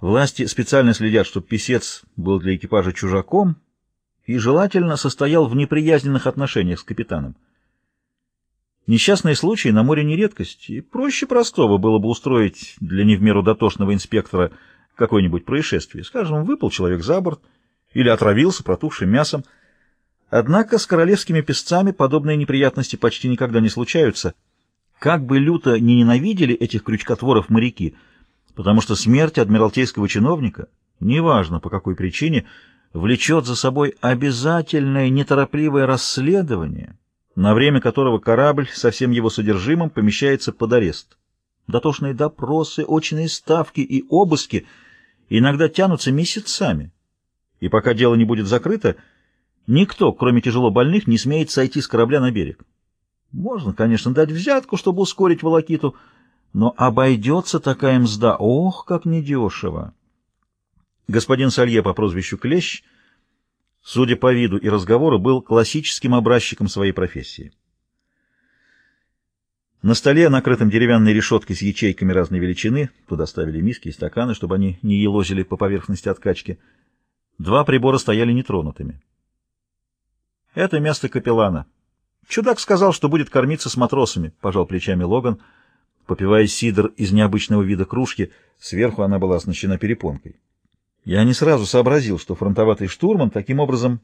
Власти специально следят, чтобы писец был для экипажа чужаком и желательно состоял в неприязненных отношениях с капитаном. Несчастные случаи на море не редкость, и проще простого было бы устроить для не в меру дотошного инспектора какое-нибудь происшествие. Скажем, выпал человек за борт или отравился протухшим мясом. Однако с королевскими песцами подобные неприятности почти никогда не случаются. Как бы люто не ненавидели этих крючкотворов моряки, потому что смерть адмиралтейского чиновника, неважно по какой причине, влечет за собой обязательное неторопливое расследование, на время которого корабль со всем его содержимым помещается под арест. Дотошные допросы, очные ставки и обыски иногда тянутся месяцами, и пока дело не будет закрыто, никто, кроме тяжело больных, не смеет сойти с корабля на берег. Можно, конечно, дать взятку, чтобы ускорить волокиту, но обойдется такая мзда, ох, как недешево. Господин Салье по прозвищу Клещ, судя по виду и разговору, был классическим образчиком своей профессии. На столе, накрытом деревянной решеткой с ячейками разной величины, туда ставили миски и стаканы, чтобы они не елозили по поверхности откачки, два прибора стояли нетронутыми. Это место капеллана. Чудак сказал, что будет кормиться с матросами, пожал плечами Логан, попивая сидр из необычного вида кружки, сверху она была оснащена перепонкой. Я не сразу сообразил, что фронтоватый штурман таким образом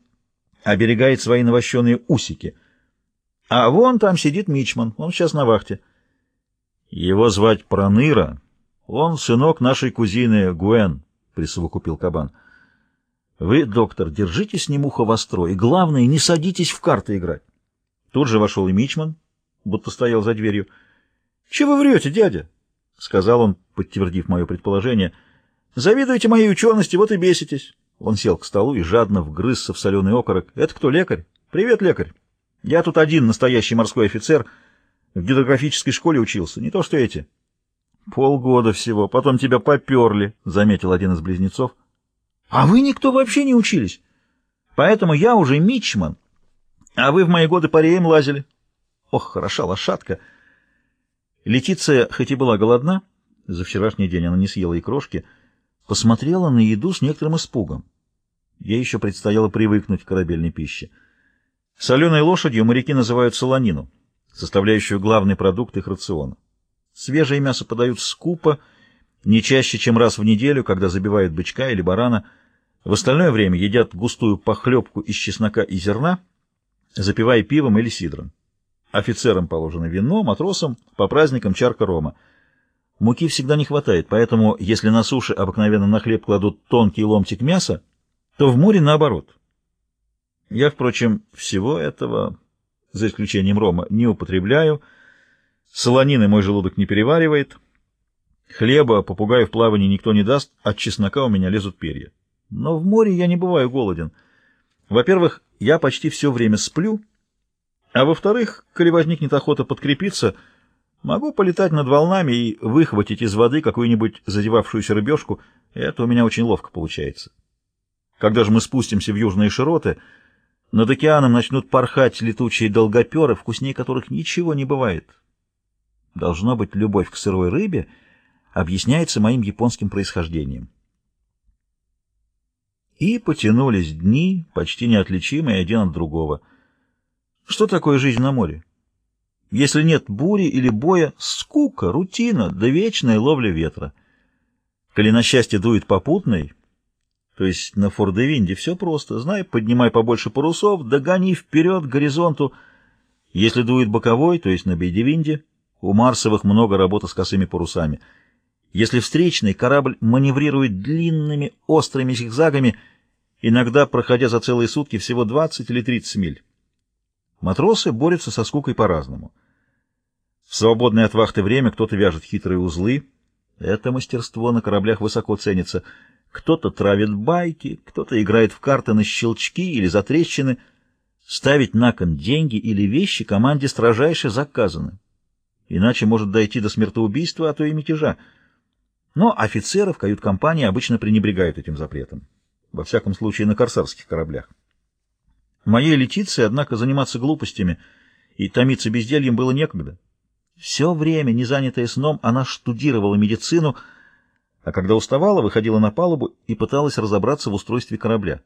оберегает свои навощенные усики. А вон там сидит Мичман, он сейчас на вахте. Его звать Проныра, он сынок нашей кузины Гуэн, присовокупил кабан. Вы, доктор, держите с ним ухо востро, и главное, не садитесь в карты играть. Тут же вошел и Мичман, будто стоял за дверью. — Чего вы врете, дядя? — сказал он, подтвердив мое предположение — Завидуете моей учености, вот и беситесь. Он сел к столу и жадно вгрызся в соленый окорок. Это кто, лекарь? Привет, лекарь. Я тут один настоящий морской офицер. В гидрографической школе учился, не то что эти. Полгода всего, потом тебя поперли, заметил один из близнецов. А вы никто вообще не учились. Поэтому я уже мичман, а вы в мои годы по реям лазили. Ох, хороша лошадка. Летиция, хоть и была голодна, за вчерашний день она не съела и крошки, — посмотрела на еду с некоторым испугом. Ей еще предстояло привыкнуть к корабельной пище. Соленой лошадью моряки называют солонину, составляющую главный продукт их рациона. Свежее мясо подают скупо, не чаще, чем раз в неделю, когда забивают бычка или барана. В остальное время едят густую похлебку из чеснока и зерна, запивая пивом или сидром. Офицерам положено вино, матросам по праздникам чарка рома. Муки всегда не хватает, поэтому, если на суше обыкновенно на хлеб кладут тонкий ломтик мяса, то в море наоборот. Я, впрочем, всего этого, за исключением рома, не употребляю. Солонины мой желудок не переваривает. Хлеба попугаю в плавании никто не даст, от чеснока у меня лезут перья. Но в море я не бываю голоден. Во-первых, я почти все время сплю, а во-вторых, коли возникнет охота подкрепиться — Могу полетать над волнами и выхватить из воды какую-нибудь задевавшуюся рыбешку. Это у меня очень ловко получается. Когда же мы спустимся в южные широты, над океаном начнут порхать летучие долгоперы, вкуснее которых ничего не бывает. Должно быть, любовь к сырой рыбе объясняется моим японским происхождением. И потянулись дни, почти неотличимые один от другого. Что такое жизнь на море? Если нет бури или боя, скука, рутина, да вечная ловля ветра. Коли на счастье дует попутный, то есть на фордевинде все просто. Знай, поднимай побольше парусов, догони вперед к горизонту. Если дует боковой, то есть на бейдевинде, у Марсовых много работы с косыми парусами. Если встречный, корабль маневрирует длинными острыми зигзагами, иногда проходя за целые сутки всего 20 или 30 миль. Матросы борются со скукой по-разному. В свободное от вахты время кто-то вяжет хитрые узлы. Это мастерство на кораблях высоко ценится. Кто-то травит байки, кто-то играет в карты на щелчки или затрещины. Ставить на кон деньги или вещи команде строжайше заказаны. Иначе может дойти до смертоубийства, а то и мятежа. Но офицеры в кают-компании обычно пренебрегают этим запретом. Во всяком случае, на корсарских кораблях. Моей Летиции, однако, заниматься глупостями и томиться бездельем было некогда. Все время, не занятое сном, она штудировала медицину, а когда уставала, выходила на палубу и пыталась разобраться в устройстве корабля.